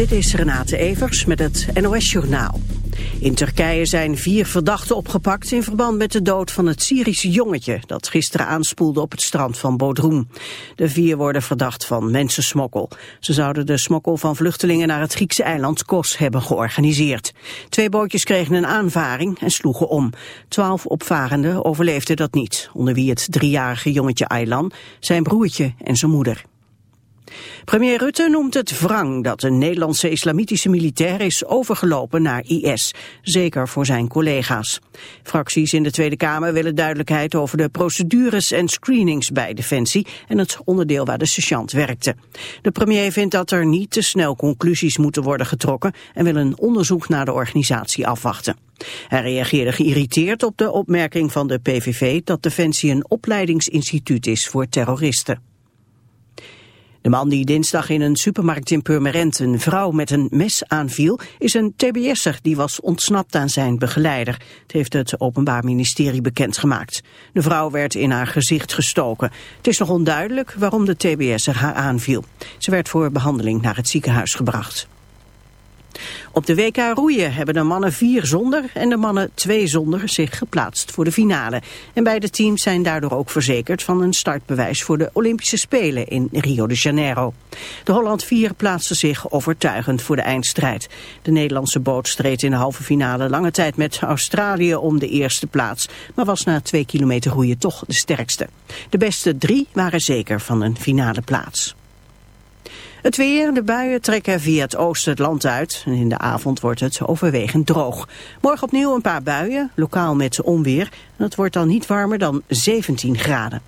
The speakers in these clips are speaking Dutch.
Dit is Renate Evers met het NOS Journaal. In Turkije zijn vier verdachten opgepakt in verband met de dood van het Syrische jongetje dat gisteren aanspoelde op het strand van Bodrum. De vier worden verdacht van mensensmokkel. Ze zouden de smokkel van vluchtelingen naar het Griekse eiland Kos hebben georganiseerd. Twee bootjes kregen een aanvaring en sloegen om. Twaalf opvarenden overleefden dat niet, onder wie het driejarige jongetje Aylan, zijn broertje en zijn moeder. Premier Rutte noemt het wrang dat een Nederlandse islamitische militair is overgelopen naar IS, zeker voor zijn collega's. Fracties in de Tweede Kamer willen duidelijkheid over de procedures en screenings bij Defensie en het onderdeel waar de sergeant werkte. De premier vindt dat er niet te snel conclusies moeten worden getrokken en wil een onderzoek naar de organisatie afwachten. Hij reageerde geïrriteerd op de opmerking van de PVV dat Defensie een opleidingsinstituut is voor terroristen. De man die dinsdag in een supermarkt in Purmerend een vrouw met een mes aanviel, is een tbs'er die was ontsnapt aan zijn begeleider. Het heeft het Openbaar Ministerie bekendgemaakt. De vrouw werd in haar gezicht gestoken. Het is nog onduidelijk waarom de tbs'er haar aanviel. Ze werd voor behandeling naar het ziekenhuis gebracht. Op de WK roeien hebben de mannen vier zonder en de mannen twee zonder zich geplaatst voor de finale. En beide teams zijn daardoor ook verzekerd van een startbewijs voor de Olympische Spelen in Rio de Janeiro. De Holland 4 plaatste zich overtuigend voor de eindstrijd. De Nederlandse boot streed in de halve finale lange tijd met Australië om de eerste plaats, maar was na twee kilometer roeien toch de sterkste. De beste drie waren zeker van een finale plaats. Het weer, de buien trekken via het oosten het land uit. En in de avond wordt het overwegend droog. Morgen opnieuw een paar buien, lokaal met onweer. En het wordt dan niet warmer dan 17 graden.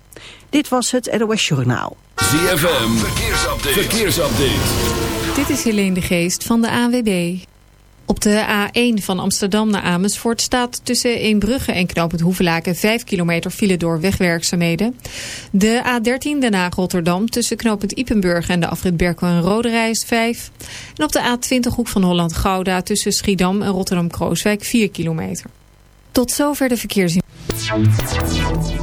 Dit was het NOS Journaal. ZFM, verkeersupdate. verkeersupdate. Dit is Helene de Geest van de AWB. Op de A1 van Amsterdam naar Amersfoort staat tussen Eembrugge en Knoopend Hoevelaken 5 kilometer file door wegwerkzaamheden. De A13 Den Haag-Rotterdam tussen Knoopend Ipenburg en de afrit Berkel en Roderijs 5. En op de A20 Hoek van Holland-Gouda tussen Schiedam en Rotterdam-Krooswijk 4 kilometer. Tot zover de verkeersinformatie.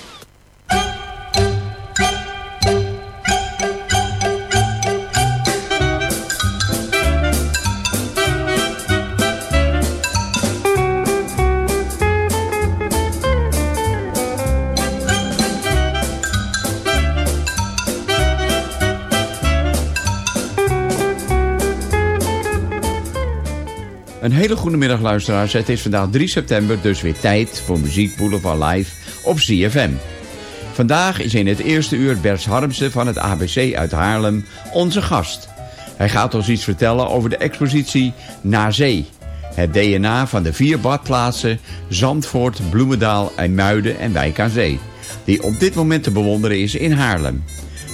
Hele goede middag luisteraars. Het is vandaag 3 september, dus weer tijd voor Muziek Boulevard Live op CFM. Vandaag is in het eerste uur Bert Harmsen van het ABC uit Haarlem onze gast. Hij gaat ons iets vertellen over de expositie Naar Zee. Het DNA van de vier badplaatsen Zandvoort, Bloemendaal, Muiden en Wijk aan Zee. Die op dit moment te bewonderen is in Haarlem.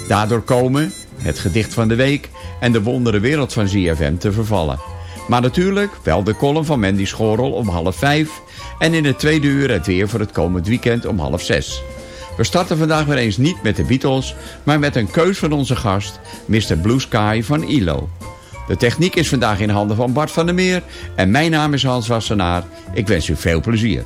Daardoor komen het gedicht van de week en de wondere wereld van ZFM te vervallen. Maar natuurlijk wel de column van Mandy Schorel om half vijf... en in het tweede uur het weer voor het komend weekend om half zes. We starten vandaag weer eens niet met de Beatles... maar met een keus van onze gast, Mr. Blue Sky van ILO. De techniek is vandaag in handen van Bart van der Meer... en mijn naam is Hans Wassenaar. Ik wens u veel plezier.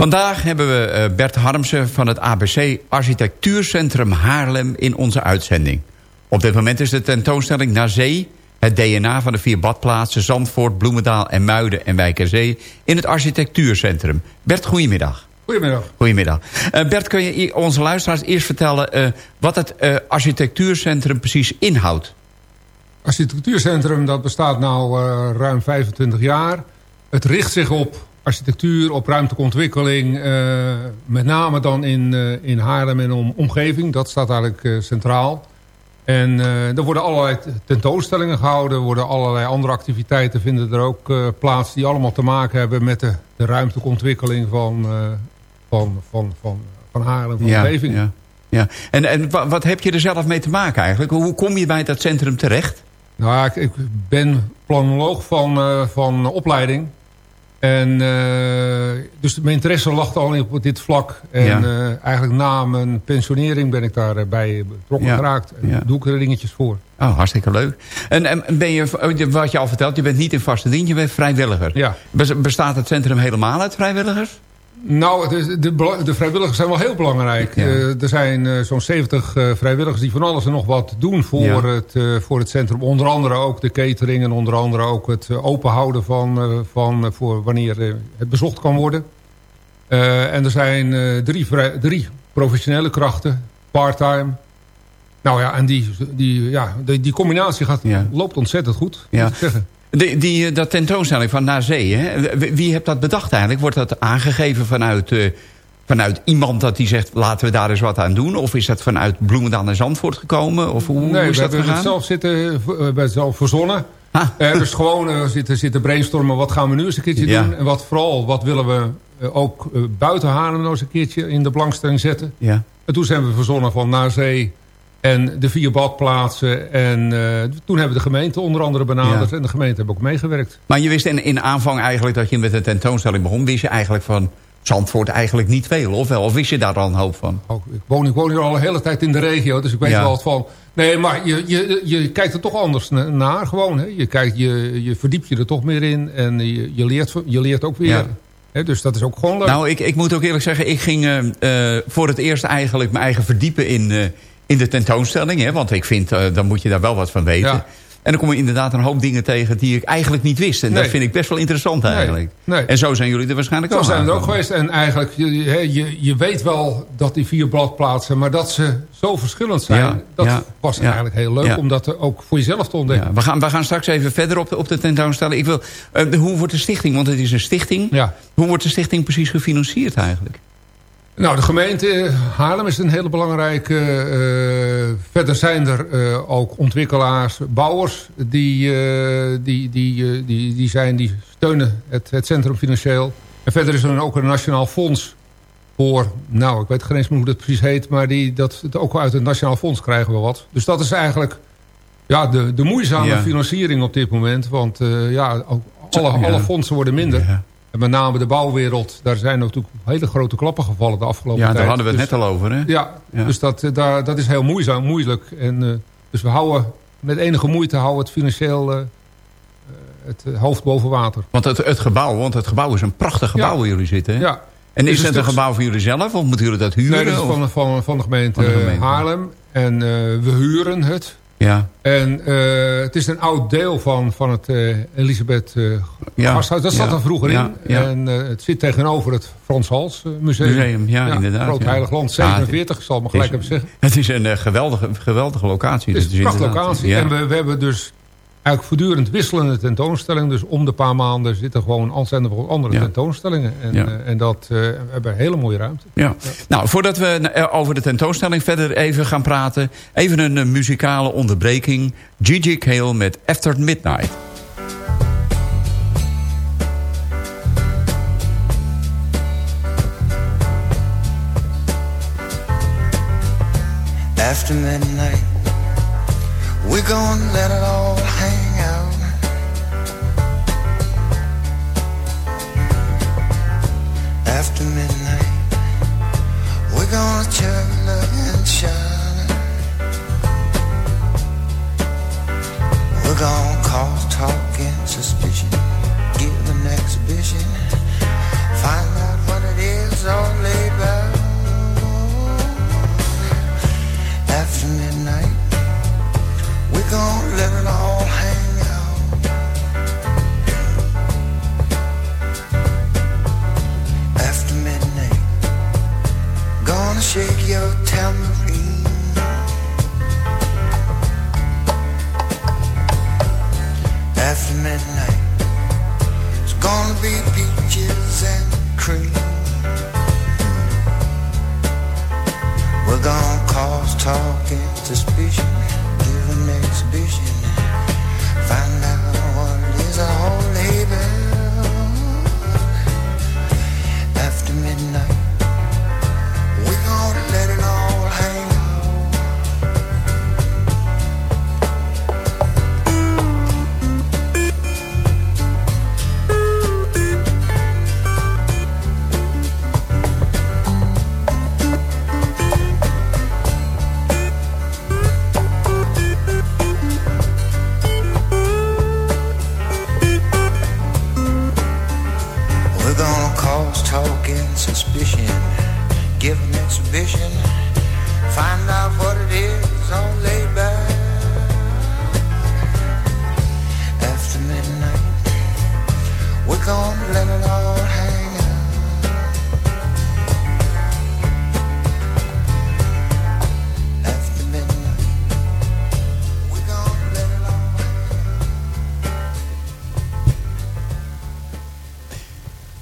Vandaag hebben we eh, Bert Harmsen van het ABC Architectuurcentrum Haarlem in onze uitzending. Op dit moment is de tentoonstelling Naar Zee... het DNA van de vier badplaatsen Zandvoort, Bloemendaal en Muiden en Wijkerzee... in het architectuurcentrum. Bert, goedemiddag. Goedemiddag. Goedemiddag. Uh, Bert, kun je onze luisteraars eerst vertellen... Uh, wat het uh, architectuurcentrum precies inhoudt? Architectuurcentrum dat bestaat nu ruim 25 jaar. Het richt zich op architectuur, op ruimteontwikkeling. Uh, met name dan in, uh, in Haarlem en om, omgeving. Dat staat eigenlijk uh, centraal. En er worden allerlei tentoonstellingen gehouden. Er worden allerlei andere activiteiten vinden er ook plaats... die allemaal te maken hebben met de, de ruimteontwikkeling van, van, van, van, van Haarlem, van ja, omgeving. Ja, ja. En, en wat heb je er zelf mee te maken eigenlijk? Hoe kom je bij dat centrum terecht? Nou, ik, ik ben planoloog van, van opleiding... En uh, dus mijn interesse lag al op dit vlak. En ja. uh, eigenlijk na mijn pensionering ben ik daarbij betrokken ja. geraakt. En ja. doe ik er dingetjes voor. Oh, hartstikke leuk. En, en ben je, wat je al vertelt, je bent niet in vaste dienst, je bent vrijwilliger. Ja. Bestaat het centrum helemaal uit vrijwilligers? Nou, de, de, de, vrijwilligers zijn wel heel belangrijk. Ja. Uh, er zijn uh, zo'n 70 uh, vrijwilligers die van alles en nog wat doen voor, ja. het, voor het centrum. Onder andere ook de catering en onder andere ook het openhouden van, van voor wanneer het bezocht kan worden. en er zijn drie, drie professionele krachten, part-time. Nou ja, en die, die, ja, die, die combinatie gaat, loopt ontzettend goed, ja. Die, die, dat tentoonstelling van Naar Zee, hè? wie heeft dat bedacht eigenlijk? Wordt dat aangegeven vanuit, uh, vanuit iemand dat die zegt... laten we daar eens wat aan doen? Of is dat vanuit Bloemendaal en Zandvoort gekomen? Of hoe, nee, hoe is we dat hebben het zelf, zitten, we hebben het zelf verzonnen. Ah. Uh, dus gewoon uh, zitten, zitten brainstormen, wat gaan we nu eens een keertje ja. doen? En wat vooral, wat willen we ook buiten Haarlem nog eens een keertje in de belangstelling zetten? Ja. En toen zijn we verzonnen van Naar Zee... En de vier badplaatsen. En uh, toen hebben de gemeente onder andere benaderd. Ja. En de gemeente hebben ook meegewerkt. Maar je wist in, in aanvang eigenlijk dat je met de tentoonstelling begon. Wist je eigenlijk van Zandvoort eigenlijk niet veel? Of wel? Of wist je daar al een hoop van? Oh, ik, woon, ik woon hier al een hele tijd in de regio. Dus ik weet ja. wel wat van. Nee, maar je, je, je kijkt er toch anders naar. Gewoon, hè? Je, kijkt, je, je verdiept je er toch meer in. En je, je, leert, je leert ook weer... Ja. He, dus dat is ook gewoon leuk. Nou, ik, ik moet ook eerlijk zeggen, ik ging uh, uh, voor het eerst eigenlijk mijn eigen verdiepen in, uh, in de tentoonstelling. Hè? Want ik vind, uh, dan moet je daar wel wat van weten. Ja. En dan kom je inderdaad een hoop dingen tegen die ik eigenlijk niet wist. En nee. dat vind ik best wel interessant eigenlijk. Nee. Nee. En zo zijn jullie er waarschijnlijk zo ook Zo zijn er ook geweest. En eigenlijk, je, je, je weet wel dat die vier bladplaatsen... maar dat ze zo verschillend zijn... Ja. dat ja. was eigenlijk heel leuk om dat ook voor jezelf te ontdekken. We, gaan, we gaan straks even verder op de, op de tentoonstelling. Ik wil, uh, hoe wordt de stichting, want het is een stichting... hoe wordt de stichting precies gefinancierd eigenlijk? Nou, de gemeente Haarlem is een hele belangrijke. Uh, verder zijn er uh, ook ontwikkelaars, bouwers... die, uh, die, die, die, die, zijn, die steunen het, het centrum financieel. En verder is er ook een nationaal fonds voor... nou, ik weet geen eens meer hoe dat precies heet... maar die, dat, ook uit het nationaal fonds krijgen we wat. Dus dat is eigenlijk ja, de, de moeizame ja. financiering op dit moment. Want ja, alle, ja. alle fondsen worden minder... Ja. En met name de bouwwereld, daar zijn natuurlijk hele grote klappen gevallen de afgelopen tijd. tijd. Ja, daar hadden we het dus, net al over, hè? Ja, ja. dus dat, daar, dat is heel moeizaam, moeilijk. En, uh, dus we houden met enige moeite houden het financieel uh, het hoofd boven water. Want het, het gebouw, want het gebouw is een prachtig gebouw ja. waar jullie zitten, hè? Ja. En is, is het een gebouw voor jullie zelf of moeten jullie dat huren? Nee, dat is van, van, van, de gemeente, van de gemeente Haarlem. En uh, we huren het. Ja. En uh, het is een oud deel van, van het uh, Elisabeth uh, ja. Gasthuis. Dat zat ja. er vroeger ja. in. En het zit tegenover het Frans Hals Museum. Museum, ja, inderdaad. Groot Heilig Land, 47, ik zal het maar gelijk even zeggen. Het is een geweldige, geweldige locatie. Het is een prachtige locatie. En we, we hebben dus eigenlijk voortdurend wisselende tentoonstellingen. Dus om de paar maanden zitten gewoon ontzettend andere ja. tentoonstellingen. En, ja. uh, en dat, uh, we hebben hele mooie ruimte. Ja. ja. Nou, voordat we over de tentoonstelling verder even gaan praten... even een uh, muzikale onderbreking. Gigi Kale met After Midnight. After midnight We're gonna let it all Midnight, we're gonna chug, and. We're gonna cause talk and suspicion, give an exhibition, find out what it is your be peaches and cream. We're gonna cause talk and suspicion, give an exhibition,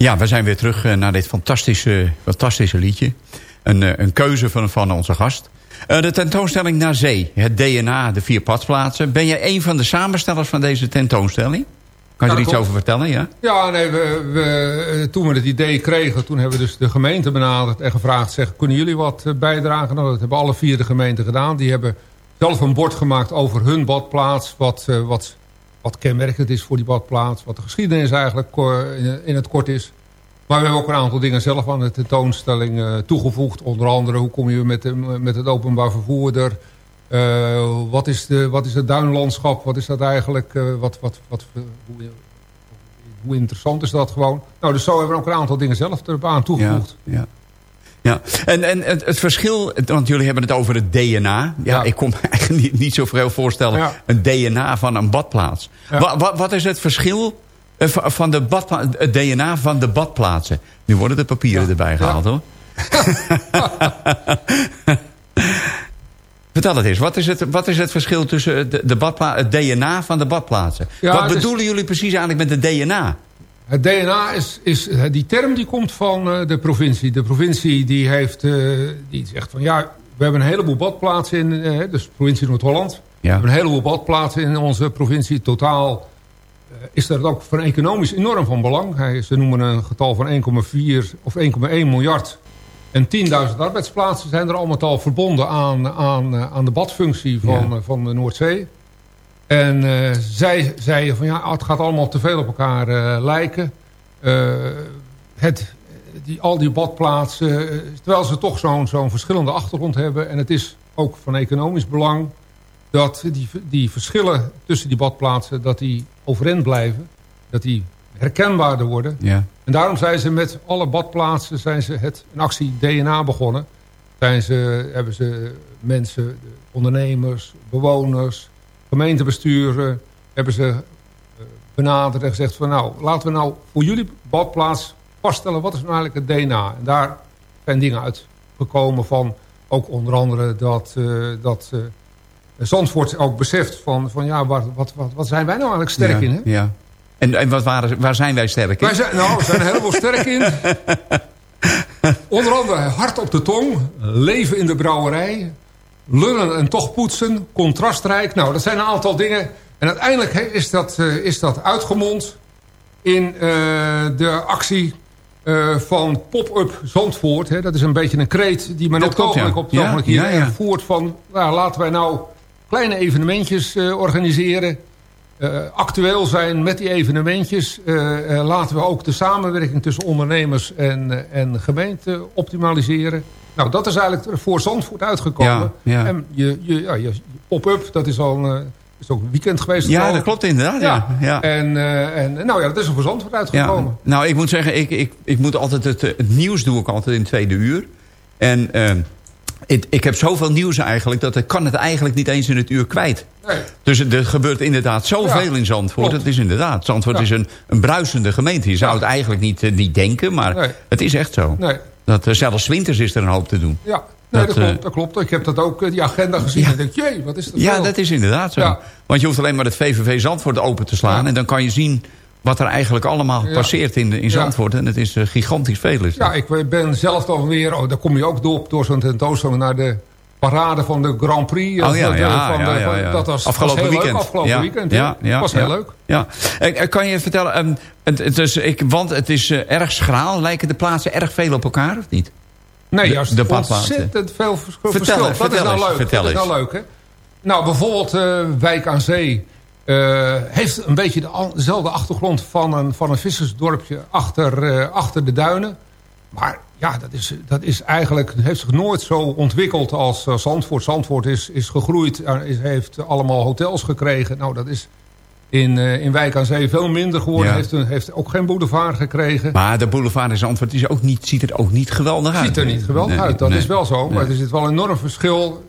Ja, we zijn weer terug eh, naar dit fantastische, fantastische liedje. Een, eh, een keuze van, van onze gast. Eh, de tentoonstelling Naar Zee, het DNA, de vier padplaatsen. Ben jij een van de samenstellers van deze tentoonstelling? Kan je er iets over vertellen, ja? Ja, nee, we, we, toen we het idee kregen, toen hebben we dus de gemeente benaderd en gevraagd, zeg, kunnen jullie wat bijdragen? Nou, dat hebben alle vier de gemeenten gedaan. Die hebben zelf een bord gemaakt over hun badplaats, wat, wat, wat kenmerkend is voor die badplaats, wat de geschiedenis eigenlijk in het kort is. Maar we hebben ook een aantal dingen zelf aan de tentoonstelling eh, toegevoegd. Onder andere, hoe kom je met, de, met het openbaar vervoer er? Eh, wat, is de, wat is het duinlandschap? Wat is dat eigenlijk? Eh, wat, wat, wat, hoe, hoe interessant is dat gewoon? Nou, dus zo hebben we ook een aantal dingen zelf Ja, toegevoegd. ja. Ja, en, en het, het verschil, want jullie hebben het over het DNA. Ja, Ja. ik kon me eigenlijk niet, niet zoveel voorstellen. Ja. Een DNA van een badplaats. Ja. Wa- wa- wat is het verschil van van de badpla- het DNA van de badplaatsen? Nu worden de papieren erbij gehaald, hoor. Vertel het eens, wat is het, wat is het verschil tussen de, de het DNA van de badplaatsen? Ja, wat is- bedoelen jullie precies eigenlijk met het DNA? Het DNA is, is die term die komt van eh, de provincie. De provincie die heeft, eh, die zegt van ja, we hebben een heleboel badplaatsen in, eh, dus provincie Noord-Holland. We hebben een heleboel badplaatsen in onze provincie. Totaal eh, is dat ook van economisch enorm van belang. Hij, ze noemen een getal van 1,4 of 1,1 miljard. En 10.000 arbeidsplaatsen zijn er allemaal al verbonden aan, aan, eh, aan de badfunctie van, Ja. eh, van de Noordzee. En eh, zij zeiden van ja, het gaat allemaal te veel op elkaar eh, lijken. Eh, het, die, al die badplaatsen, eh, terwijl ze toch zo'n zo'n verschillende achtergrond hebben. En het is ook van economisch belang dat die, die verschillen tussen die badplaatsen, dat die overeind blijven. Dat die herkenbaarder worden. Ja. En daarom zijn ze met alle badplaatsen zijn ze het, een actie DNA begonnen. Zijn ze, hebben ze mensen, de ondernemers, bewoners, gemeentebesturen... hebben ze eh, benaderd en gezegd van... nou, laten we nou voor jullie badplaats vaststellen... wat is nou eigenlijk het DNA? En daar zijn dingen uitgekomen van... ook onder andere dat, eh, dat eh, Zandvoort ook beseft van... van ja, wat, wat, wat, wat zijn wij nou eigenlijk sterk ja, in, hè? Ja. En, en wat waren, waar zijn wij sterk in? Wij zijn, nou, we zijn er helemaal sterk in. Onder andere hard op de tong, leven in de brouwerij, lullen en toch poetsen, contrastrijk. Nou, dat zijn een aantal dingen. En uiteindelijk is, dat, eh, is dat uitgemond in eh, de actie eh, van Pop-up Zandvoort. Hè. Dat is een beetje een kreet die men Dat op het ja. ogenblik op het Ja, ogenblik hier ja, voert van... Nou, laten wij nou kleine evenementjes eh, organiseren eh, actueel zijn met die evenementjes. eh, laten we ook de samenwerking tussen ondernemers en, en gemeente optimaliseren. Nou, dat is eigenlijk voor Zandvoort uitgekomen. Ja, ja. En je, je, ja, je pop-up, dat is al een, is ook een weekend geweest. Ja, dat klopt inderdaad. Ja. Ja. En, en nou ja, dat is er voor Zandvoort uitgekomen. Nou, ik moet zeggen, ik, ik, ik moet altijd het, het nieuws doe ik altijd in tweede uur. En eh, ik, ik heb zoveel nieuws eigenlijk, dat ik kan het eigenlijk niet eens in het uur kwijt. Nee. Dus er gebeurt inderdaad zoveel Ja, in Zandvoort. klopt. Het is inderdaad, Zandvoort Ja. is een, een bruisende gemeente. Je zou het eigenlijk niet, eh, niet denken, maar Nee. het is echt zo. Nee. Dat, eh, zelfs winters is er een hoop te doen. Ja, Nee, Dat, dat, eh, klopt, dat klopt. Ik heb dat ook, die agenda gezien. Ja. En denk, jee, wat is dat Ja, dat is inderdaad zo. Want je hoeft alleen maar het VVV Zandvoort open te slaan... En dan kan je zien wat er eigenlijk allemaal Ja. passeert in, in. Zandvoort. En het is eh, gigantisch veel. Is dat. Ja, ik ben zelf dan weer... Oh, daar kom je ook door, door zo'n tentoonstelling naar de parade van de Grand Prix. Oh of ja, de- ja, van ja, de- ja, van-. Dat was, Afgelopen was heel weekend. Leuk, afgelopen weekend. ja, ja, was heel leuk. Ja. Eh, eh, kan je vertellen, ehm, het, het is, ik, want het is eh, erg schraal. Lijken de plaatsen erg veel op elkaar, of niet? Nee, De- juist de badplaatsen. ontzettend veel vers- Vertel verschil. eens, dat is vertel nou eens, leuk. vertel dat is nou eens. leuk, hè? Nou, bijvoorbeeld eh, Wijk aan Zee... eh, heeft een beetje de dezelfde achtergrond van een, van een vissersdorpje achter, eh, achter de duinen. Maar ja, dat is, dat is eigenlijk, heeft zich nooit zo ontwikkeld als eh, Zandvoort. Zandvoort is, is gegroeid, is, heeft allemaal hotels gekregen. Nou, dat is in, in Wijk aan Zee veel minder geworden. Ja. Heeft, ook geen boulevard gekregen. Maar de boulevard in Zandvoort is ook niet, ziet er ook niet geweldig uit. ziet er niet geweldig Nee, uit, dat nee. is wel zo. Maar er zit wel een enorm verschil.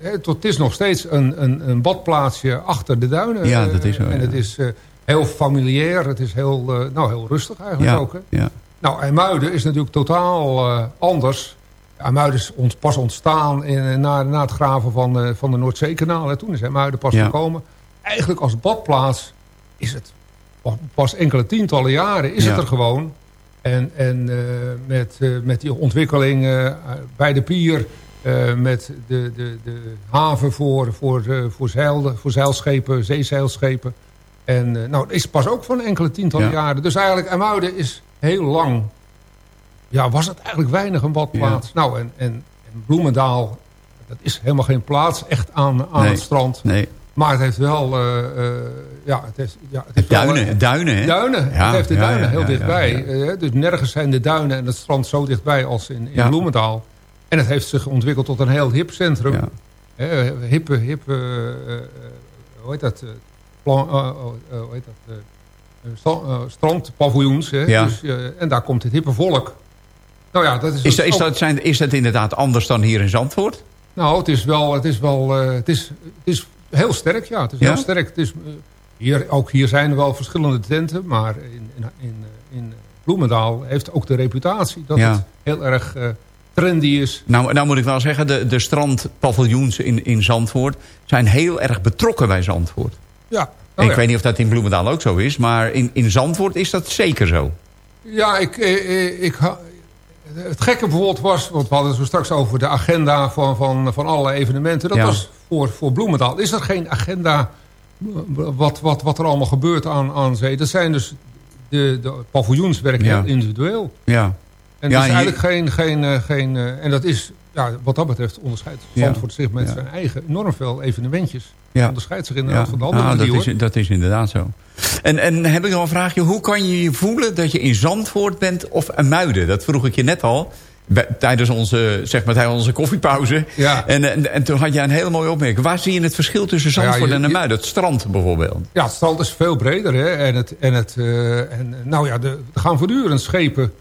Het is nog steeds een, een, een badplaatsje achter de duinen. Ja, dat is zo, En ja. het is eh, heel familiair. Het is heel, eh, nou, heel rustig eigenlijk Ja, ook. Hè. ja. Nou, IJmuiden is natuurlijk totaal eh, anders. IJmuiden is ont, pas ontstaan in, na, na het graven van, eh, van de Noordzeekanaal. hè. Toen is IJmuiden pas Ja. gekomen. Eigenlijk als badplaats is het pas enkele tientallen jaren is het er gewoon. En, en met, met die ontwikkeling bij de pier... eh, met de, de, de haven voor, voor, eh, voor, zeil, voor zeilschepen, zeezeilschepen. En eh, nou, dat is pas ook van enkele tientallen Ja. jaren. Dus eigenlijk IJmuiden is heel lang... Ja, was het eigenlijk weinig een badplaats. Nou, en, en, en Bloemendaal, dat is helemaal geen plaats echt aan, aan Nee. het strand. Nee. Maar het heeft wel... ja, het heeft, ja, het heeft Duinen, duinen, hè? Duinen. Ja, het heeft de ja, duinen ja, heel ja, dichtbij. ja, dus nergens zijn de duinen en het strand zo dichtbij als in, in Ja. Bloemendaal. En het heeft zich ontwikkeld tot een heel hip centrum. Ja. Eh, hippe, hippe, eh, eh, hoe heet dat? plan- eh, hoe heet dat? strandpaviljoens. Hè? Ja. Dus, en daar komt het hippe volk. Nou ja, dat is, Is, dat, is, dat, zijn, is dat inderdaad anders dan hier in Zandvoort? nou, het is wel, het is wel, het is, het is heel sterk, ja. Het is Ja? heel sterk. Het is, hier, ook hier zijn er wel verschillende tenten, maar in, in, in, in Bloemendaal heeft ook de reputatie dat Ja. het heel erg trendy is. Nou, nou moet ik wel zeggen, de, de strandpaviljoens in, in Zandvoort... zijn heel erg betrokken bij Zandvoort. Ja, ik weet niet of dat in Bloemendaal ook zo is... maar in, in Zandvoort is dat zeker zo. Ja, ik, eh, eh, ik, het gekke bijvoorbeeld was, want we hadden het zo straks over de agenda van, van, van alle evenementen. Dat Ja. was voor, voor Bloemendaal. Is er geen agenda eh, wat, wat, wat er allemaal gebeurt aan, aan zee? Dat zijn dus, de, de paviljoens werken Ja. individueel. Ja. En Ja, dat is hier- eigenlijk geen, geen, eh, geen eh, en dat is, ja, wat dat betreft onderscheidt. Zandvoort zich met zijn eigen enorm veel evenementjes. Ja. Onderscheidt zich inderdaad van de andere Ah, drie, dat, hoor. is, dat is inderdaad zo. En, en heb ik nog een vraagje. Hoe kan je je voelen dat je in Zandvoort bent of in Muiden? Dat vroeg ik je net al. Tijdens onze, zeg maar, tijdens onze koffiepauze. Ja. En, en, en toen had jij een hele mooie opmerking. Waar zie je het verschil tussen Nou ja, Zandvoort je- en je- Muiden? Het strand bijvoorbeeld. Ja, het strand is veel breder. Hè? En, het, en, het, eh, en nou ja, de, er gaan voortdurend schepen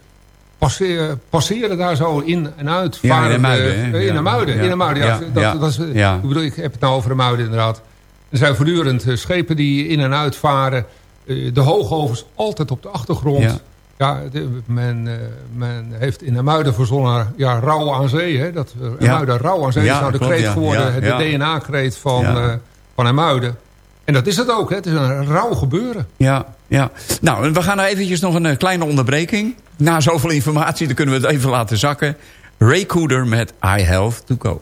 passeren, passeren daar zo in en uit. Ja, in de varen, Muiden, eh, hè? In de Ja. Muiden, Ja. in de Muiden. Ja. Dat. Dat is, Ja. Ik bedoel, ik heb het nou over de Muiden inderdaad. Er zijn voortdurend eh, schepen die in en uit varen. Eh, de hoogovens altijd op de achtergrond. Ja. De- men, eh, men heeft in de Muiden verzonnen ja, rauw aan zee. Hè? Dat, uh, Ja. Muiden rauw aan zee Ja, is nou de klopt, kreet geworden. Ja, De. DNA-kreet van, eh van Hermuiden. En dat is het ook. Hè? Het is een rauw gebeuren. Ja, ja. Nou, we gaan nou eventjes nog een eh, kleine onderbreking. Na zoveel informatie, dan kunnen we het even laten zakken. Ray Cooder met I Have To Go.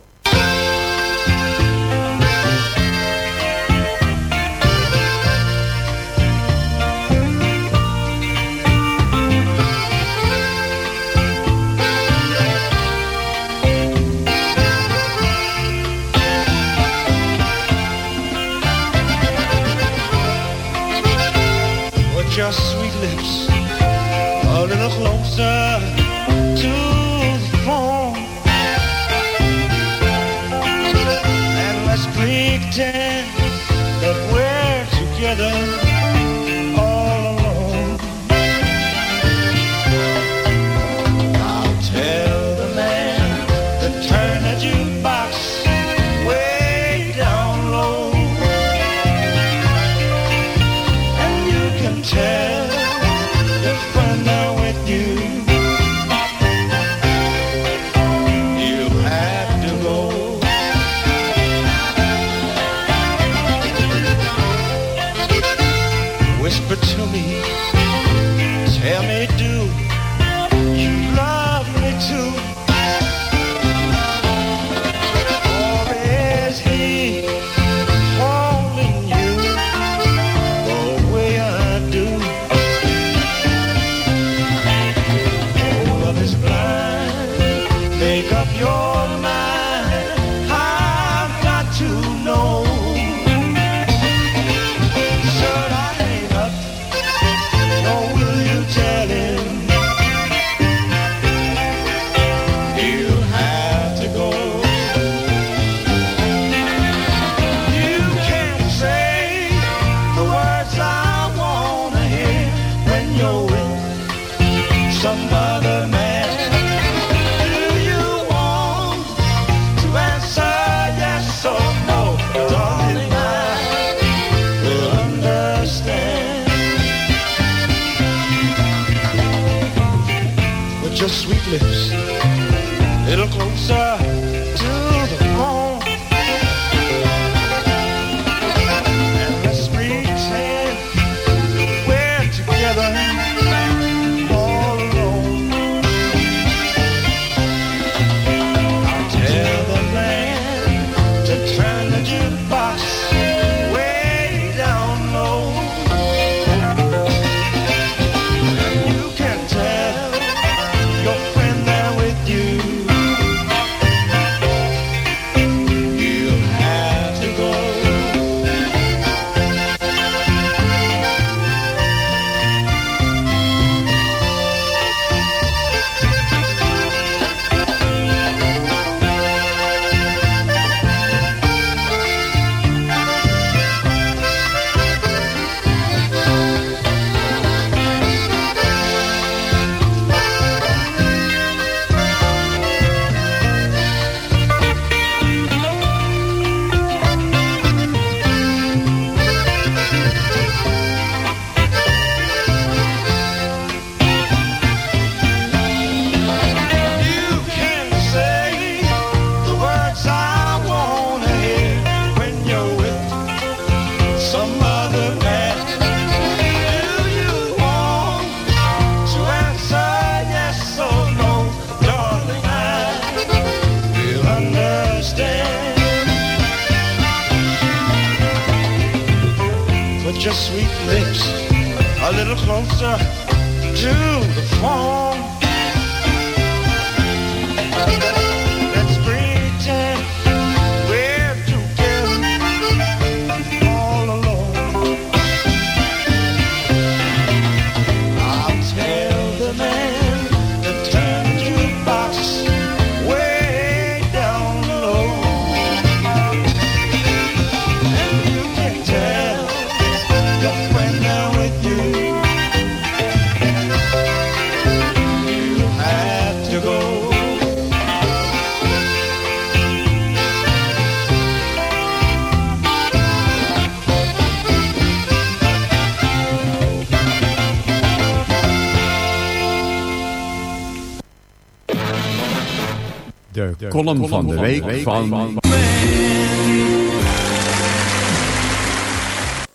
Column van de week van...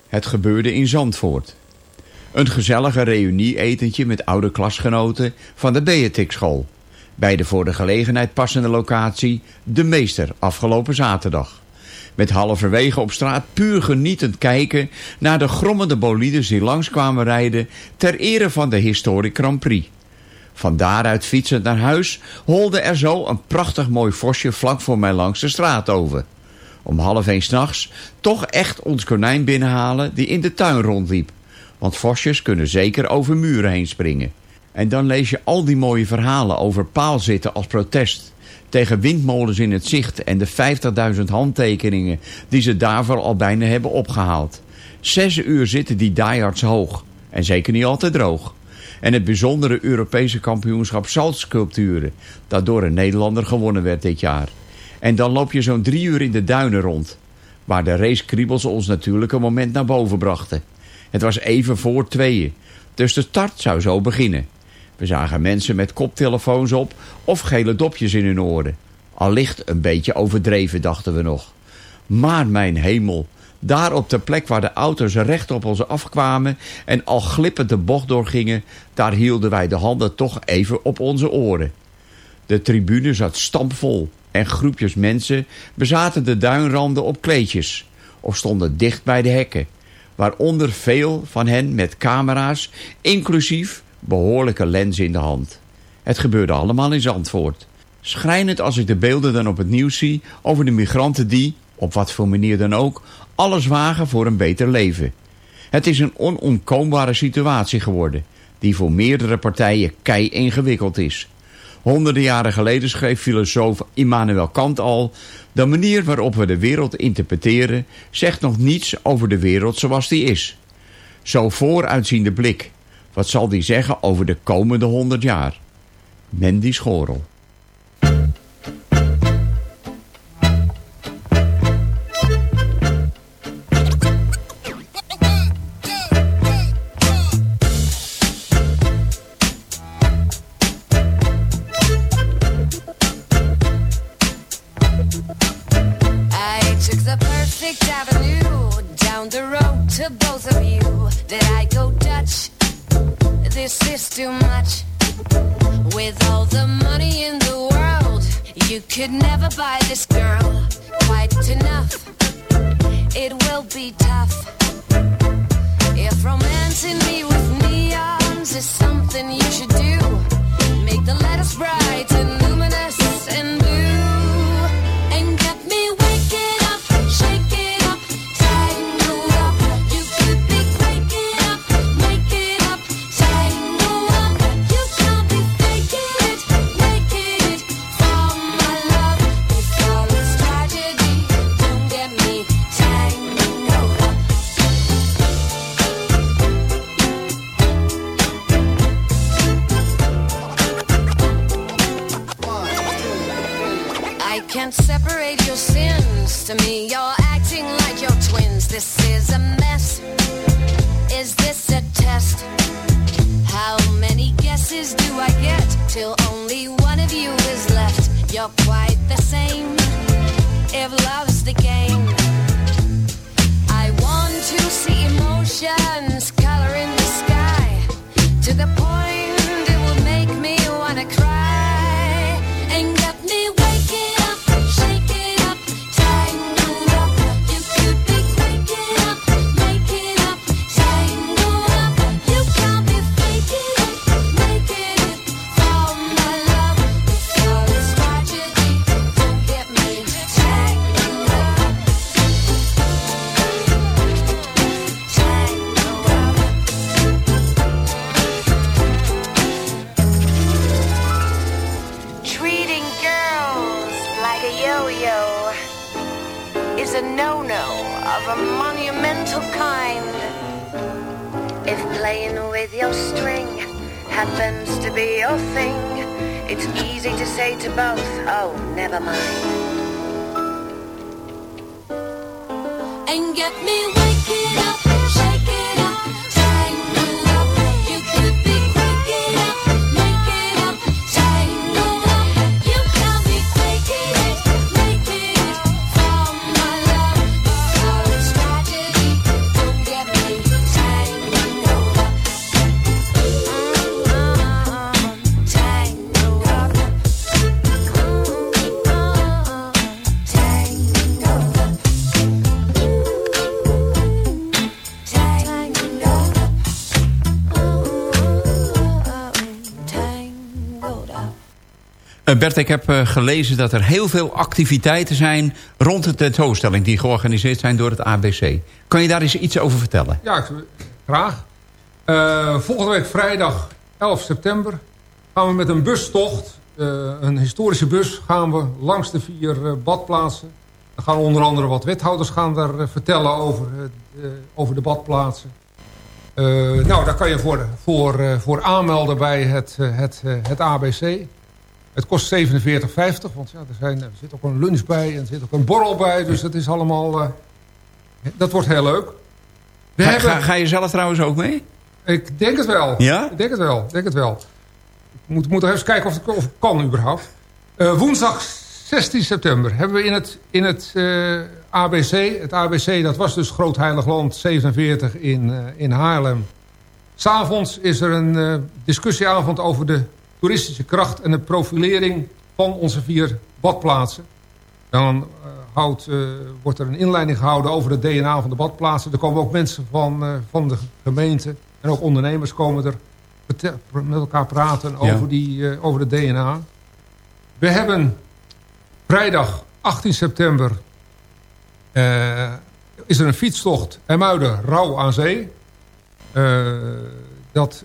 Het gebeurde in Zandvoort. Een gezellige reunie-etentje met oude klasgenoten van de Beatrix School. Bij de voor de gelegenheid passende locatie De Meester afgelopen zaterdag. Met halverwege op straat puur genietend kijken naar de grommende bolides die langskwamen rijden ter ere van de Historic Grand Prix. Van daaruit fietsend naar huis holde er zo een prachtig mooi vosje vlak voor mij langs de straat over. Om half één s'nachts toch echt ons konijn binnenhalen die in de tuin rondliep. Want vosjes kunnen zeker over muren heen springen. En dan lees je al die mooie verhalen over paalzitten als protest. Tegen windmolens in het zicht en de 50.000 handtekeningen die ze daarvoor al bijna hebben opgehaald. Zes uur zitten die diehards hoog. En zeker niet altijd droog. En het bijzondere Europese kampioenschap zaltsculpturen. Dat door een Nederlander gewonnen werd dit jaar. En dan loop je zo'n drie uur in de duinen rond. Waar de racekriebels ons natuurlijk een moment naar boven brachten. Het was even voor tweeën. Dus de start zou zo beginnen. We zagen mensen met koptelefoons op of gele dopjes in hun oren. Allicht een beetje overdreven, dachten we nog. Maar mijn hemel, daar op de plek waar de auto's recht op ons afkwamen... en al glippend de bocht doorgingen... daar hielden wij de handen toch even op onze oren. De tribune zat stampvol en groepjes mensen bezaten de duinranden op kleedjes... of stonden dicht bij de hekken... waaronder veel van hen met camera's, inclusief behoorlijke lens in de hand. Het gebeurde allemaal in Zandvoort. Schrijnend als ik de beelden dan op het nieuws zie over de migranten die, op wat voor manier dan ook, alles wagen voor een beter leven. Het is een ononkoombare situatie geworden, die voor meerdere partijen kei ingewikkeld is. Honderden jaren geleden schreef filosoof Immanuel Kant al... de manier waarop we de wereld interpreteren... zegt nog niets over de wereld zoals die is. Zo vooruitziende blik. Wat zal die zeggen over de komende honderd jaar? Mandy Schorel. Buy this girl quite enough. It will be tough. If romancing Bert, ik heb eh, gelezen dat er heel veel activiteiten zijn... rond de tentoonstelling die georganiseerd zijn door het ABC. Kan je daar eens iets over vertellen? Ja, graag. Eh, volgende week vrijdag 11 september gaan we met een bustocht, eh, een historische bus, gaan we langs de vier badplaatsen. Dan gaan onder andere wat wethouders gaan daar vertellen over, over de badplaatsen. Nou, daar kan je voor, voor, voor aanmelden bij het, het, het ABC. Het kost 47,50, want ja, er, zijn, er zit ook een lunch bij en er zit ook een borrel bij. Dus het is allemaal... eh, dat wordt heel leuk. We Ga, hebben- ga, ga je zelf trouwens ook mee? ik denk het wel. Ja? Ik denk het wel. Ik denk het wel. Ik moet, moet even kijken of het, of het kan überhaupt. Eh, woensdag 16 september hebben we in het, in het eh, ABC... Het ABC, dat was dus Groot Heilig Land 47 in, in Haarlem. S'avonds is er een discussieavond over de toeristische kracht... en de profilering van onze vier badplaatsen. Dan eh, houdt, eh, wordt er een inleiding gehouden over het DNA van de badplaatsen. Er komen ook mensen van, eh, van de gemeente en ook ondernemers komen er met elkaar praten Ja. over, die, eh, over het DNA. We hebben vrijdag 18 september... is er een fietstocht Emuiden Rauw aan Zee. Dat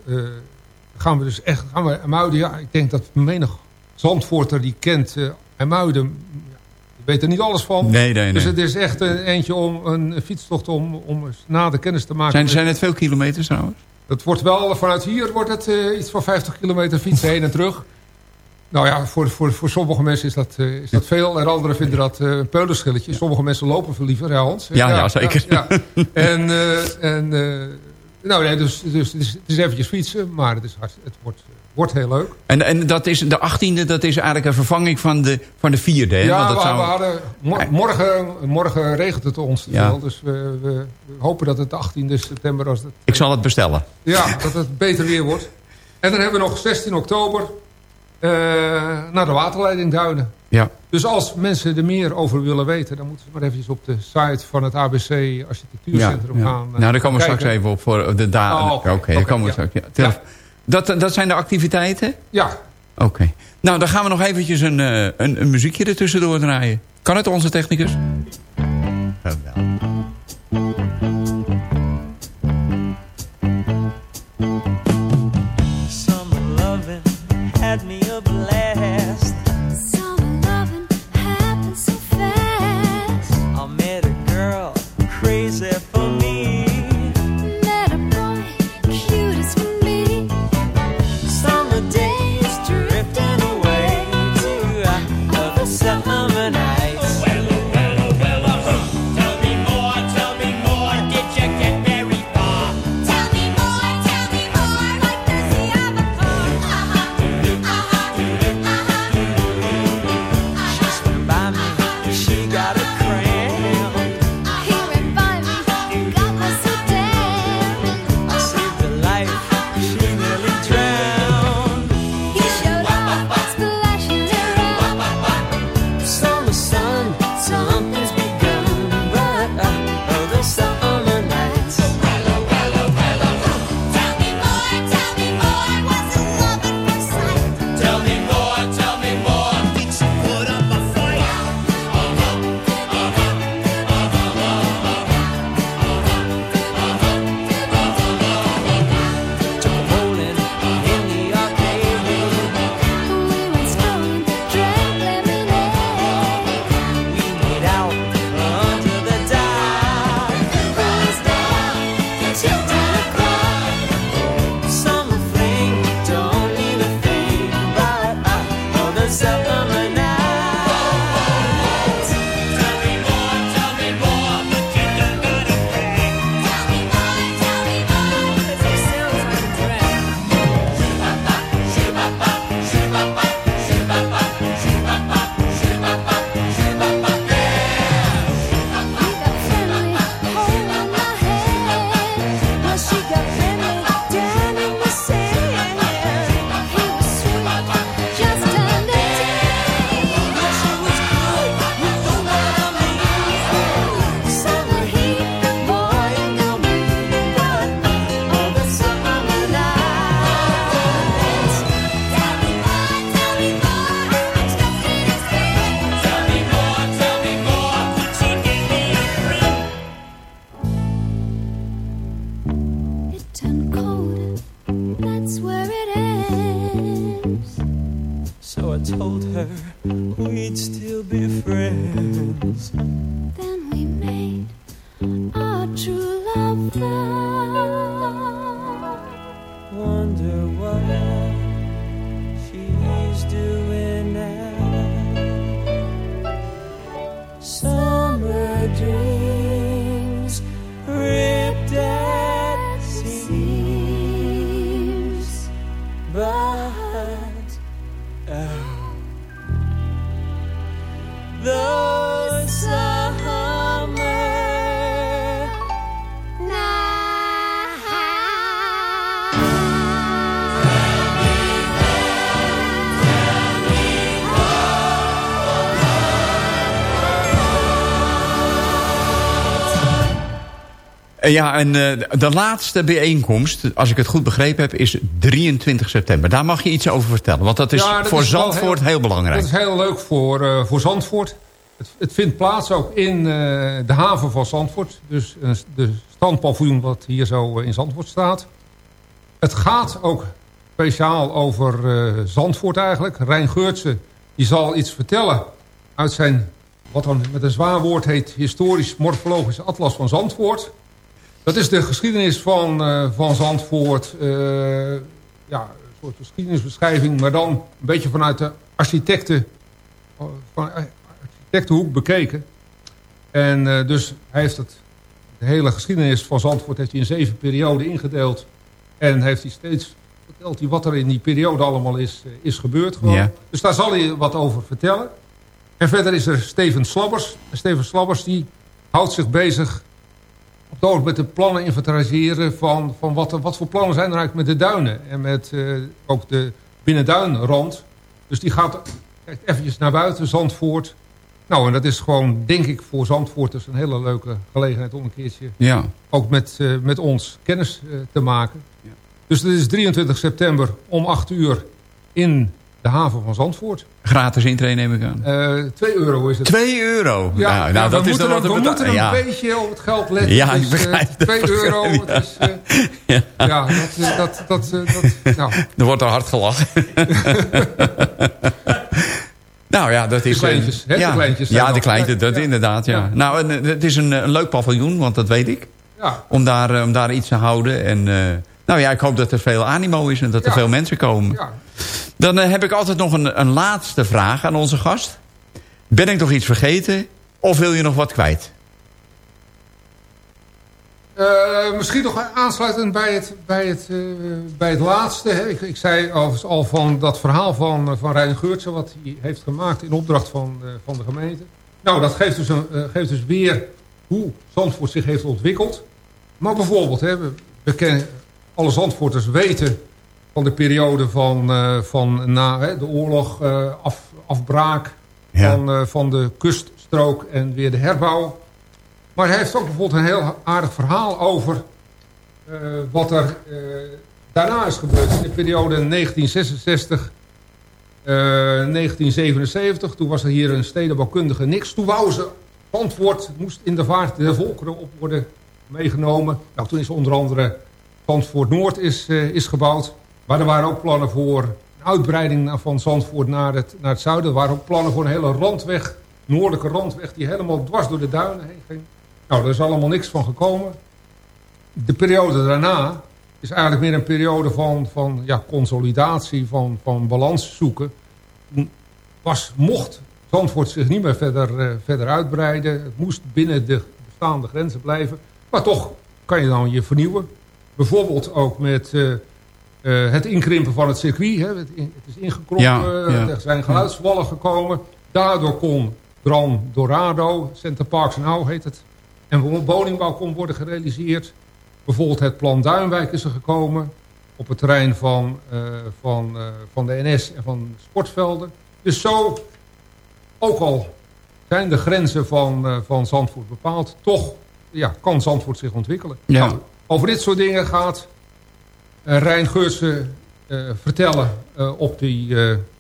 gaan we dus echt... Gaan we Emuiden, ja, ik denk dat menig Zandvoorter die kent Emuiden... ja, die weet er niet alles van. Nee, nee, Dus nee. het is echt een eentje om een fietstocht om, om eens nader kennis te maken. Zijn, zijn het veel kilometers trouwens? het wordt wel, vanuit hier wordt het eh, iets van 50 kilometer fietsen heen en terug. Nou ja, voor, voor, voor sommige mensen is dat, eh, is dat veel. En anderen vinden dat eh, een peulenschilletje. Sommige mensen lopen veel liever, hè Hans? Ja, ja, zeker. Ja, ja. En, eh, en eh, nou nee, dus, dus het, is, het is eventjes fietsen, maar het, is het wordt, wordt heel leuk. En, en dat is, de 18e, dat is eigenlijk een vervanging van de, van de vierde. Hè? Ja, Want dat we, zou... we hadden, mor- morgen, morgen regent het ons Ja. Dus we, we, hopen dat het de 18e september... Als het, Ik zal het bestellen. Ja, dat het beter weer wordt. En dan hebben we nog 16 oktober naar de waterleiding Duinen. Ja. Dus als mensen er meer over willen weten... dan moeten ze maar eventjes op de site van het ABC Architectuurcentrum ja. gaan. eh, nou, daar komen we kijken. straks even op voor de dagen. Oh, Oké, daar komen we ja. straks. Ja. Dat, dat zijn de activiteiten? Ja, Oké. Nou, dan gaan we nog eventjes een, eh, een, een muziekje er tussendoor draaien. Kan het, onze technicus? Geweldig. Ja, en eh, de laatste bijeenkomst, als ik het goed begrepen heb, is 23 september. Daar mag je iets over vertellen, want dat is Ja, dat voor is Zandvoort heel, belangrijk. Dat is heel leuk voor, eh, voor Zandvoort. Het, het vindt plaats ook in eh, de haven van Zandvoort. Dus de standpaviljoen wat hier zo in Zandvoort staat. Het gaat ook speciaal over uh, Zandvoort eigenlijk. Rijn Geurtsen die zal iets vertellen uit zijn, wat dan met een zwaar woord heet... historisch-morfologische atlas van Zandvoort. Dat is de geschiedenis van, uh, van Zandvoort. Uh, ja, een soort geschiedenisbeschrijving, maar dan een beetje vanuit de architecten, van architectenhoek bekeken. En dus hij heeft het, de hele geschiedenis van Zandvoort heeft hij in zeven perioden ingedeeld. En heeft hij steeds vertelt hij wat er in die periode allemaal is, is gebeurd. Gewoon. Ja. Dus daar zal hij wat over vertellen. En verder is er Steven Slabbers. En Steven Slabbers die houdt zich bezig op het met de plannen inventariseren van, van wat, wat voor plannen zijn er eigenlijk met de duinen. En met uh, ook de binnenduinrand. Dus die gaat kijkt eventjes naar buiten, Zandvoort. Nou, en dat is gewoon, denk ik, voor Zandvoorters een hele leuke gelegenheid om een keertje Ja. ook met, uh, met ons kennis uh, te maken. Ja. Dus dat is 23 september om 8 uur in de haven van Zandvoort. Gratis intree neem ik aan. Uh, 2 euro is het. 2 euro? Ja, nou, ja, nou, dat we is moeten, dan wat we te moeten een ja. beetje op het geld letten. Ja, ik dus, begrijp dat. 2 euro, het is... ja. ja, dat... dat, dat, dat nou. Er wordt er hard gelachen. Nou ja, dat is... De kleintjes, hè? Ja, de kleintjes. ja, de kleintjes, dat ja. inderdaad, ja. ja. Nou, en, het is een, een leuk paviljoen, want dat weet ik. Ja. Om, daar, om daar iets te houden. En uh, nou ja, ik hoop dat er veel animo is en dat er veel mensen komen. Ja. Dan uh, heb ik altijd nog een, een laatste vraag aan onze gast. Ben ik nog iets vergeten? Of wil je nog wat kwijt? Uh, misschien nog aansluitend bij het, bij het, uh, bij het laatste. Hè. Ik, ik, zei al, van dat verhaal van, van Rijn Geurtsen... wat hij heeft gemaakt in opdracht van, van de gemeente. Nou, dat geeft dus, een, geeft dus weer hoe Zandvoort zich heeft ontwikkeld. Maar bijvoorbeeld, hè, we, we kennen, alle Zandvoorters weten... van de periode van, van na hè, de oorlog, af, afbraak... Ja. Van, van de kuststrook en weer de herbouw... Maar hij heeft ook bijvoorbeeld een heel aardig verhaal over wat er daarna is gebeurd. In de periode 1966, uh, 1977, toen was er hier een stedenbouwkundige niks. Toen wou ze, Zandvoort moest in de vaart der volkeren op worden meegenomen. Nou, toen is onder andere Zandvoort Noord is, is gebouwd. Maar er waren ook plannen voor een uitbreiding van Zandvoort naar het, naar het zuiden. Er waren ook plannen voor een hele randweg, noordelijke randweg... die helemaal dwars door de duinen heen ging. Nou, daar is allemaal niks van gekomen. De periode daarna is eigenlijk meer een periode van, van ja, consolidatie, van, van balans zoeken. Was, mocht Zandvoort zich niet meer verder, uh, verder uitbreiden. Het moest binnen de bestaande grenzen blijven. Maar toch kan je dan je vernieuwen. Bijvoorbeeld ook met uh, uh, het inkrimpen van het circuit. Hè. Het, in, het is ingekrompen, ja, ja. er zijn geluidswallen gekomen. Daardoor kon Gran Dorado, Center Parks Now heet het... En woningbouw kon worden gerealiseerd. Bijvoorbeeld het plan Duinwijk is er gekomen. Op het terrein van, uh, van, uh, van de NS en van sportvelden. Dus zo, ook al zijn de grenzen van, van Zandvoort bepaald... toch ja, kan Zandvoort zich ontwikkelen. Ja. Nou, over dit soort dingen gaat Rijn Geurtsen vertellen op die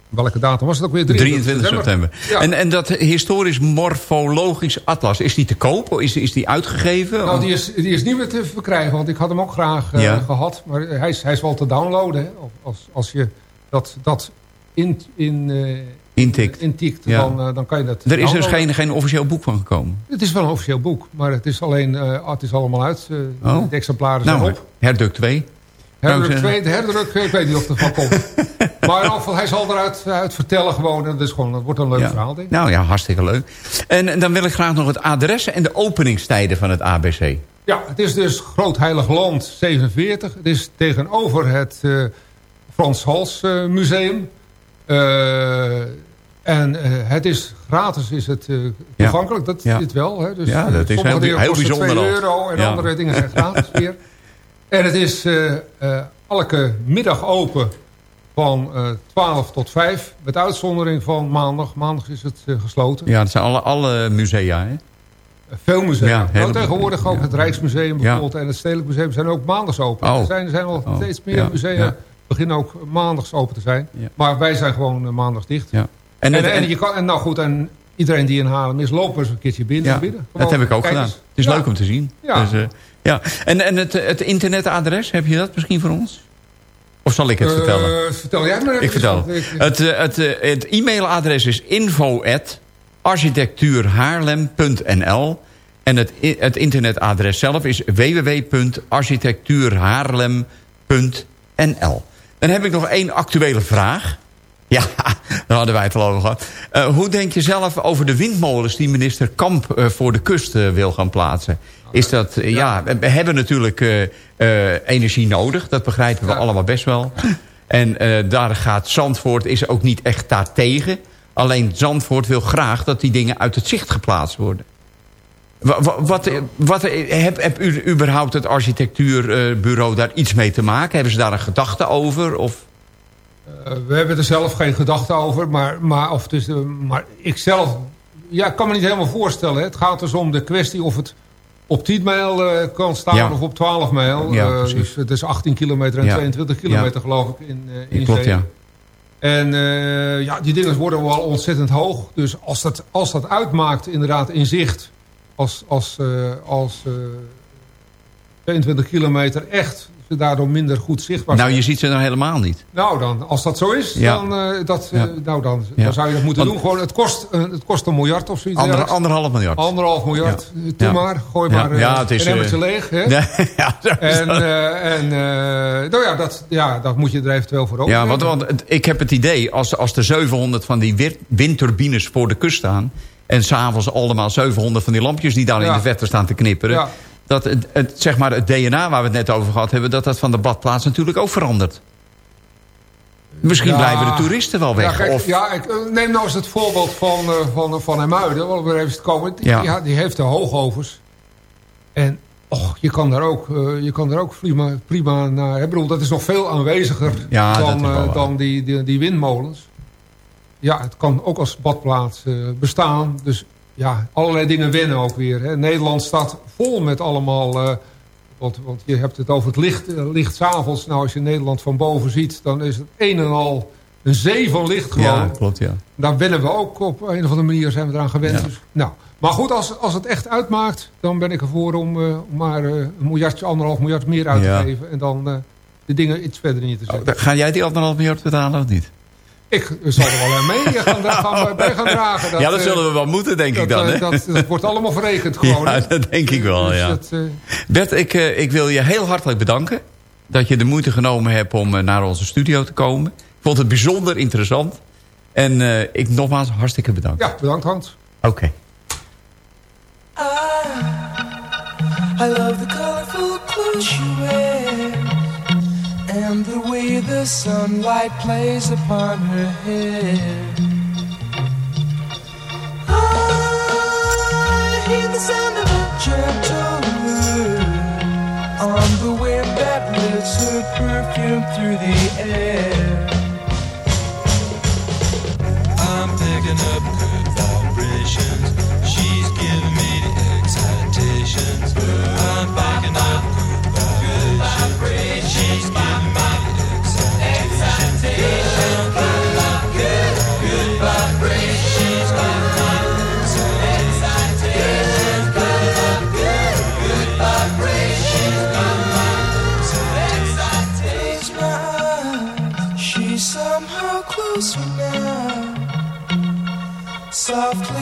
welke datum was het ook weer? 23, 23 september. Ja. En, en dat historisch morfologisch atlas, is die te koop? Is, is die uitgegeven? Nou, die is, die is niet meer te verkrijgen, want ik had hem ook graag uh, ja. gehad. Maar hij is, hij is wel te downloaden. Hè? Als, als je dat, dat in, in, uh, intikt, intikt ja. dan, uh, dan kan je dat Er is dus geen, geen officieel boek van gekomen? Het is wel een officieel boek, maar het is, alleen, het is allemaal uit. oh. De exemplaren nou, zijn op. Herduk 2. Herdruk 2, de herdruk, ik weet niet of er van komt. maar in geval, hij zal eruit uit vertellen gewoon. Dat, is gewoon, dat wordt een leuk ja. verhaal, denk ik. Nou ja, hartstikke leuk. En, en, dan wil ik graag nog het adres en de openingstijden van het ABC. Ja, het is dus Groot Heilig Land 47. Het is tegenover het uh, Frans Hals uh, Museum. Uh, en het is gratis, is het toegankelijk. Ja. Dat is het wel. Hè? Dus, ja, dat is heel, heel bijzonder. 2 euro en andere dingen zijn gratis weer. En het is uh, uh, elke middag open van uh, 12 tot 5. Met uitzondering van maandag. Maandag is het gesloten. Ja, dat zijn alle, alle musea, hè? Veel musea. Ja, nou, tegenwoordig ook het Rijksmuseum Ja. bijvoorbeeld en het Stedelijk Museum zijn ook maandags open. Oh. Er zijn, er zijn al Oh. steeds meer musea beginnen ook maandags open te zijn. Maar wij zijn gewoon eh, maandags dicht. Ja. En, En, en, en- je kan, en nou goed, en iedereen die in Haarlem is, lopen eens een keertje binnen. ja, binnen. dat heb ik ook Kijk gedaan. eens. Het is leuk om te zien. Ja. Dus, eh, ja. En, en het, het internetadres, heb je dat misschien voor ons? Of zal ik het Eh, vertellen? vertel jij maar even. Ik vertel. Het, eh, het, eh, het e-mailadres is info architectuurhaarlem.nl en het, het internetadres zelf is www.architectuurhaarlem.nl. Dan heb ik nog één actuele vraag. Ja, daar hadden wij het al over gehad. Eh, hoe denk je zelf over de windmolens die minister Kamp eh, voor de kust eh, wil gaan plaatsen? Is dat, ja, we hebben natuurlijk energie nodig. Dat begrijpen we Ja. allemaal best wel. En daar gaat Zandvoort, is ook niet echt daartegen. Alleen Zandvoort wil graag dat die dingen uit het zicht geplaatst worden. Wa- wa- Wat, wat, heb, heb u überhaupt het architectuurbureau daar iets mee te maken? Hebben ze daar een gedachte over? Of? Eh, we hebben er zelf geen gedachte over, maar, maar, of eh, maar ik zelf ja, ik kan me niet helemaal voorstellen. Hè. Het gaat dus om de kwestie of het op 10 mijl eh, kan staan Ja. of op 12 mijl. Ja, precies. dus het is 18 kilometer en Ja. 22 kilometer geloof ik in, eh in Klopt, ja. En ja, die dingen worden wel ontzettend hoog. Dus als dat, als dat uitmaakt inderdaad in zicht... als, als, als eh, 22 kilometer echt ze daardoor minder goed zichtbaar Nou, je ziet ze dan helemaal niet. Nou, dan, als dat zo is, Ja. dan, eh, dat, eh, Ja. nou, dan, Ja. dan zou je dat moeten Want- doen. Gewoon, het, kost, eh, het kost een miljard of zoiets. Ander, anderhalf miljard. Anderhalf miljard. Ja. Doe maar, gooi maar Ja, het is, een emmertje leeg. Hè? Ja, En, en nou ja dat, ja, dat moet je er eventueel voor over Ja, want, want ik heb het idee, als, als er 700 van die windturbines voor de kust staan... en s'avonds allemaal 700 van die lampjes die daar in de verte staan te knipperen... Dat het, het, zeg maar het DNA waar we het net over gehad hebben... dat dat van de badplaats natuurlijk ook verandert. Misschien Ja. blijven de toeristen wel weg. Ja, kijk, of, ja, ik, eh, neem nou eens het voorbeeld van, eh van, van Hermuiden. Waar we even komen. Die, Ja. ja. die heeft de hoogovers. En och, je kan daar ook, eh, je kan daar ook prima, prima naar... Ik bedoel, dat is nog veel aanweziger dan, eh, dan die, die, die windmolens. Ja, het kan ook als badplaats eh, bestaan. Dus ja, allerlei dingen winnen ook weer. Hè. Nederland staat vol met allemaal... eh, want, want je hebt het over het licht, eh, licht s'avonds. Nou, als je Nederland van boven ziet... dan is het een en al een zee van licht gewoon. ja, klopt, ja. Daar wennen we ook op een of andere manier zijn we eraan gewend. Ja. Dus, nou, maar goed, als, als het echt uitmaakt... dan ben ik ervoor om, eh, om maar een miljardje, anderhalf miljard meer uit te Ja. geven. En dan de dingen iets verder in te zetten. Ga jij die anderhalf miljard betalen of niet? Ik zal er wel aan mee gaan, bij gaan dragen. ja, dat eh, zullen we wel moeten, denk ik dan. eh, Hè? dat, dat wordt allemaal verrekend gewoon. ja, hè. dat denk ik wel, Dus ja. dat, eh, Bert, ik, eh, ik wil je heel hartelijk bedanken... dat je de moeite genomen hebt om eh, naar onze studio te komen. Ik vond het bijzonder interessant. En eh, ik nogmaals hartstikke bedankt. ja, bedankt Hans. Oké. I love the colorful clothes she wears and the way the sunlight plays upon her hair. I hear the sound of a gentle wind on the wind that lifts her perfume through the air. I'm picking up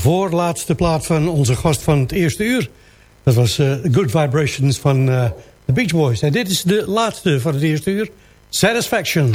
Voorlaatste plaat van onze gast van het eerste uur. Dat was eh, Good Vibrations van eh, The Beach Boys. En dit is de laatste van het eerste uur. Satisfaction.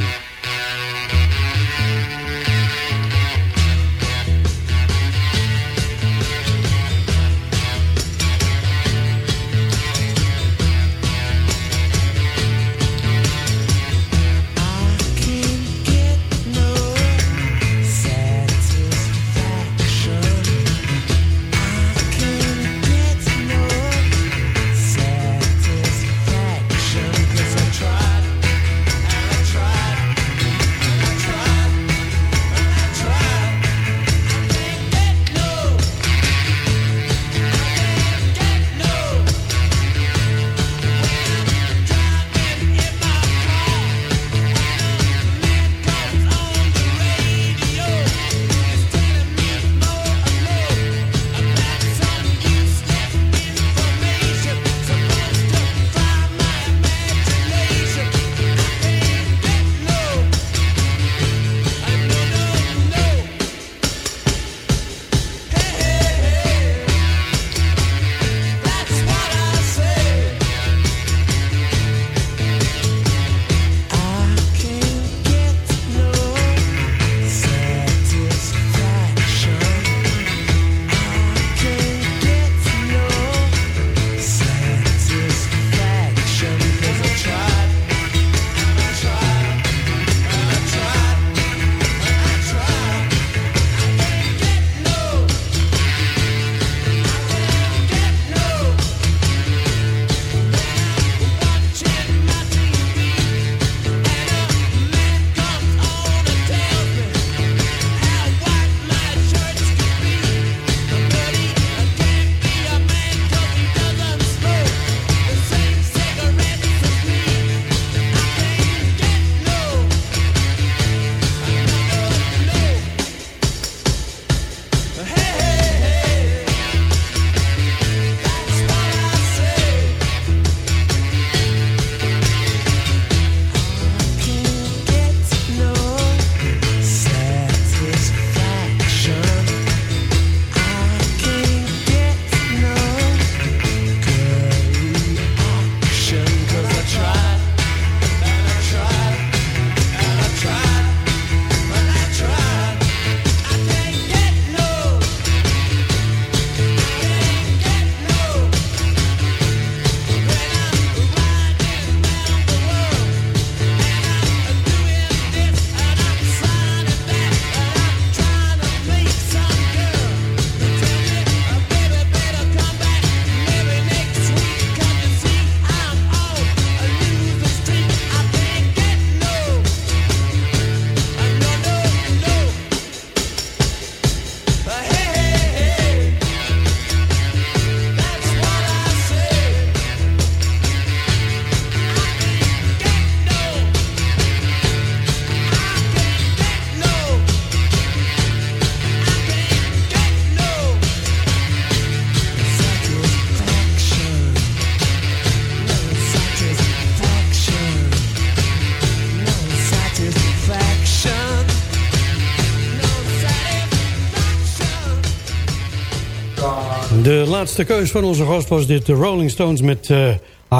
Laatste keus van onze gast was dit de Rolling Stones met eh,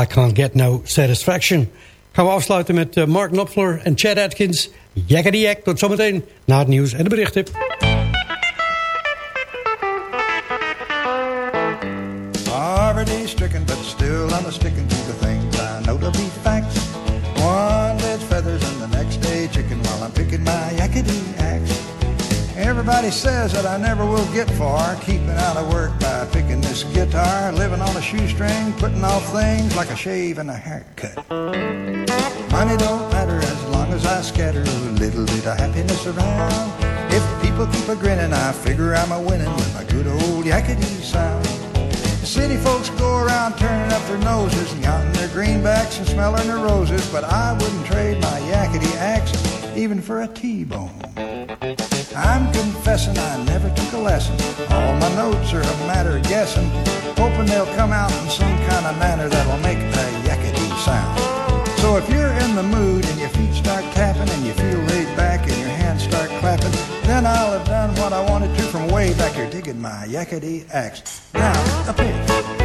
I Can't Get No Satisfaction. gaan we afsluiten met eh, Mark Knopfler en Chad Atkins. Jackety Jack, tot zometeen na het nieuws en de berichten. Everybody says that I never will get far, keeping out of work by picking this guitar, living on a shoestring, putting off things like a shave and a haircut. Money don't matter as long as I scatter a little bit of happiness around. If people keep a grinning, I figure I'm a winning with my good old yakety sound. City folks go around turning up their noses and counting their greenbacks and smelling their roses, but I wouldn't trade my yakety axe even for a T-bone. I'm confessing I never took a lesson. All my notes are a matter of guessing, hoping they'll come out in some kind of manner that'll make a yakety sound. So if you're in the mood and your feet start tapping and you feel laid back and your hands start clapping, then I'll have done what I wanted to from way back here digging my yakety axe. Now, a pitch.